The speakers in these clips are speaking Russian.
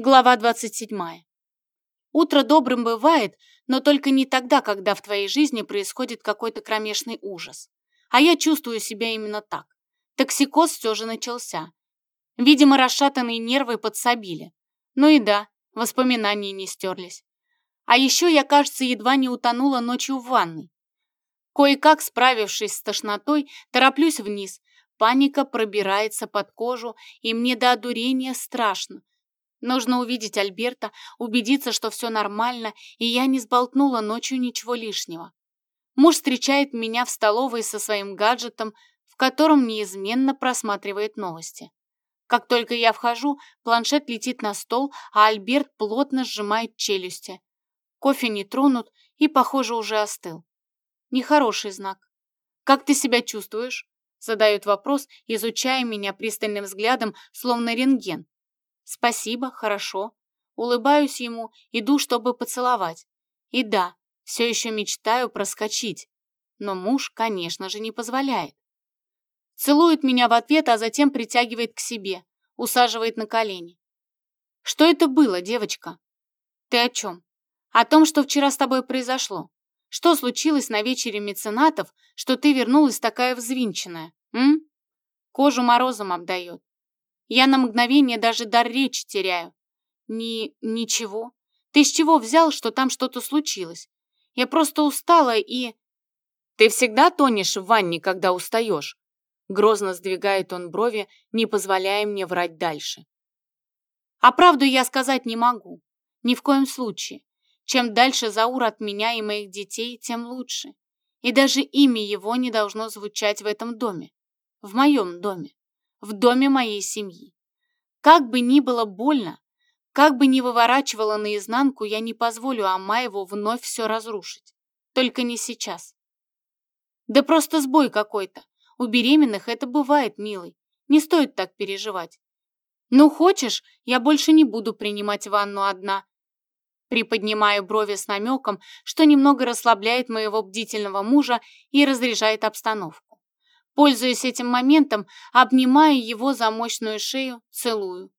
Глава 27. Утро добрым бывает, но только не тогда, когда в твоей жизни происходит какой-то кромешный ужас. А я чувствую себя именно так. Токсикоз все же начался. Видимо, расшатанные нервы подсобили. Ну и да, воспоминания не стерлись. А еще я, кажется, едва не утонула ночью в ванной. Кое-как, справившись с тошнотой, тороплюсь вниз. Паника пробирается под кожу, и мне до одурения страшно. Нужно увидеть Альберта, убедиться, что все нормально, и я не сболтнула ночью ничего лишнего. Муж встречает меня в столовой со своим гаджетом, в котором неизменно просматривает новости. Как только я вхожу, планшет летит на стол, а Альберт плотно сжимает челюсти. Кофе не тронут и, похоже, уже остыл. Нехороший знак. «Как ты себя чувствуешь?» Задает вопрос, изучая меня пристальным взглядом, словно рентген. Спасибо, хорошо. Улыбаюсь ему, иду, чтобы поцеловать. И да, все еще мечтаю проскочить. Но муж, конечно же, не позволяет. Целует меня в ответ, а затем притягивает к себе, усаживает на колени. Что это было, девочка? Ты о чем? О том, что вчера с тобой произошло. Что случилось на вечере меценатов, что ты вернулась такая взвинченная, м? Кожу морозом обдает. Я на мгновение даже дар речи теряю. Ни... ничего. Ты с чего взял, что там что-то случилось? Я просто устала и... Ты всегда тонешь в ванне, когда устаешь? Грозно сдвигает он брови, не позволяя мне врать дальше. А правду я сказать не могу. Ни в коем случае. Чем дальше Заур от меня и моих детей, тем лучше. И даже имя его не должно звучать в этом доме. В моем доме в доме моей семьи. Как бы ни было больно, как бы ни выворачивала наизнанку, я не позволю Амаеву вновь все разрушить. Только не сейчас. Да просто сбой какой-то. У беременных это бывает, милый. Не стоит так переживать. Ну, хочешь, я больше не буду принимать ванну одна. Приподнимаю брови с намеком, что немного расслабляет моего бдительного мужа и разряжает обстановку. Пользуясь этим моментом, обнимаю его за мощную шею, целую.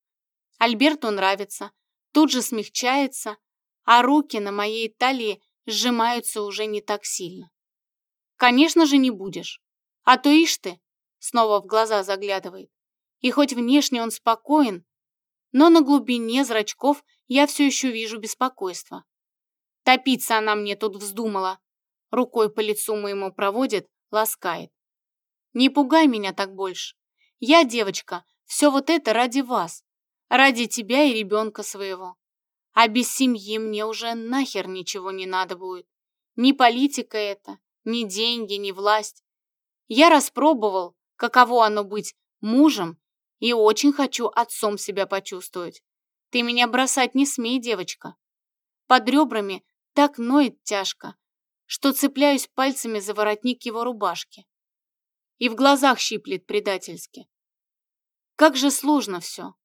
Альберту нравится, тут же смягчается, а руки на моей талии сжимаются уже не так сильно. Конечно же, не будешь. А то ишь ты, снова в глаза заглядывает. И хоть внешне он спокоен, но на глубине зрачков я все еще вижу беспокойство. Топиться она мне тут вздумала. Рукой по лицу моему проводит, ласкает. Не пугай меня так больше. Я, девочка, все вот это ради вас. Ради тебя и ребенка своего. А без семьи мне уже нахер ничего не надо будет. Ни политика это, ни деньги, ни власть. Я распробовал, каково оно быть мужем, и очень хочу отцом себя почувствовать. Ты меня бросать не смей, девочка. Под ребрами так ноет тяжко, что цепляюсь пальцами за воротник его рубашки и в глазах щиплет предательски. Как же сложно все.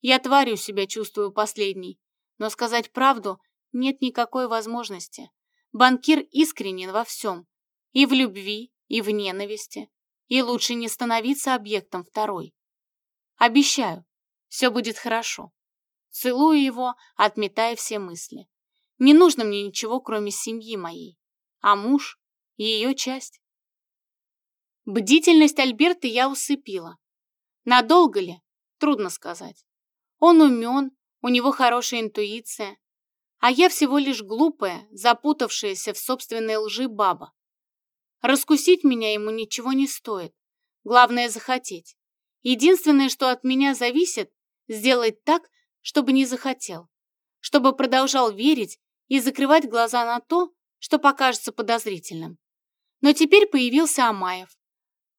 Я тварью себя чувствую последней, но сказать правду нет никакой возможности. Банкир искренен во всем. И в любви, и в ненависти. И лучше не становиться объектом второй. Обещаю, все будет хорошо. Целую его, отметая все мысли. Не нужно мне ничего, кроме семьи моей. А муж — ее часть. Бдительность Альберта я усыпила. Надолго ли? Трудно сказать. Он умен, у него хорошая интуиция, а я всего лишь глупая, запутавшаяся в собственной лжи баба. Раскусить меня ему ничего не стоит. Главное захотеть. Единственное, что от меня зависит, сделать так, чтобы не захотел. Чтобы продолжал верить и закрывать глаза на то, что покажется подозрительным. Но теперь появился Амаев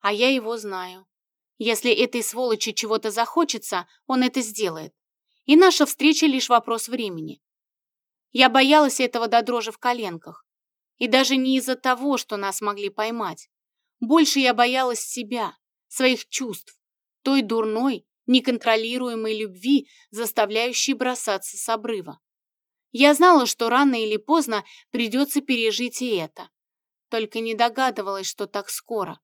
а я его знаю. Если этой сволочи чего-то захочется, он это сделает. И наша встреча лишь вопрос времени. Я боялась этого до дрожи в коленках. И даже не из-за того, что нас могли поймать. Больше я боялась себя, своих чувств, той дурной, неконтролируемой любви, заставляющей бросаться с обрыва. Я знала, что рано или поздно придется пережить и это. Только не догадывалась, что так скоро.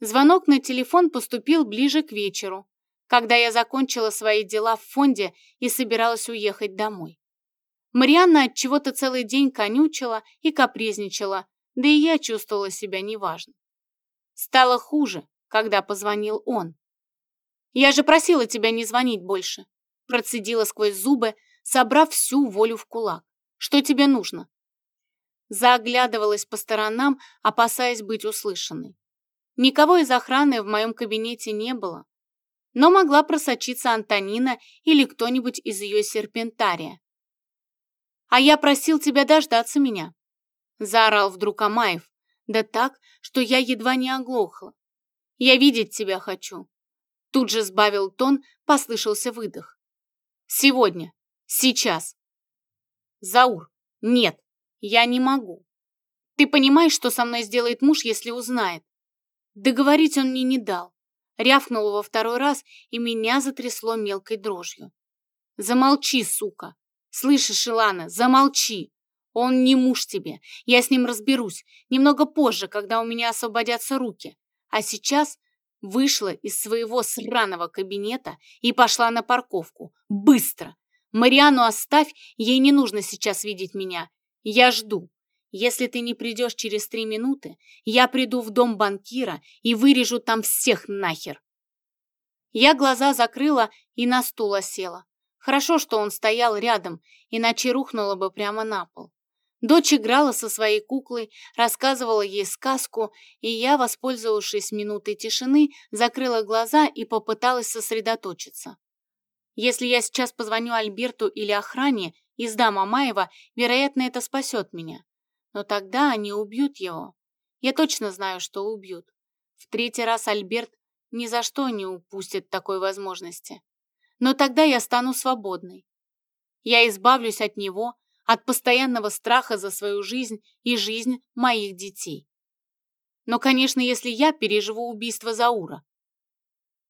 Звонок на телефон поступил ближе к вечеру. когда я закончила свои дела в фонде и собиралась уехать домой. Марианна от чего-то целый день конючила и капризничала, да и я чувствовала себя неважно. Стало хуже, когда позвонил он. «Я же просила тебя не звонить больше», процедила сквозь зубы, собрав всю волю в кулак. «Что тебе нужно?» Заоглядывалась по сторонам, опасаясь быть услышанной. Никого из охраны в моем кабинете не было, но могла просочиться Антонина или кто-нибудь из ее серпентария. «А я просил тебя дождаться меня», — заорал вдруг Амаев, да так, что я едва не оглохла. «Я видеть тебя хочу». Тут же сбавил тон, послышался выдох. «Сегодня, сейчас». «Заур, нет, я не могу. Ты понимаешь, что со мной сделает муж, если узнает?» Договорить он мне не дал. Рявкнул во второй раз, и меня затрясло мелкой дрожью. «Замолчи, сука!» «Слышишь, Илана, замолчи! Он не муж тебе, я с ним разберусь, немного позже, когда у меня освободятся руки. А сейчас вышла из своего сраного кабинета и пошла на парковку. Быстро! Мариану оставь, ей не нужно сейчас видеть меня. Я жду. Если ты не придешь через три минуты, я приду в дом банкира и вырежу там всех нахер. Я глаза закрыла и на стул села. Хорошо, что он стоял рядом, иначе рухнула бы прямо на пол. Дочь играла со своей куклой, рассказывала ей сказку, и я, воспользовавшись минутой тишины, закрыла глаза и попыталась сосредоточиться. Если я сейчас позвоню Альберту или охране и сдам Амаева, вероятно, это спасет меня. Но тогда они убьют его. Я точно знаю, что убьют. В третий раз Альберт ни за что не упустит такой возможности но тогда я стану свободной. Я избавлюсь от него, от постоянного страха за свою жизнь и жизнь моих детей. Но, конечно, если я переживу убийство Заура,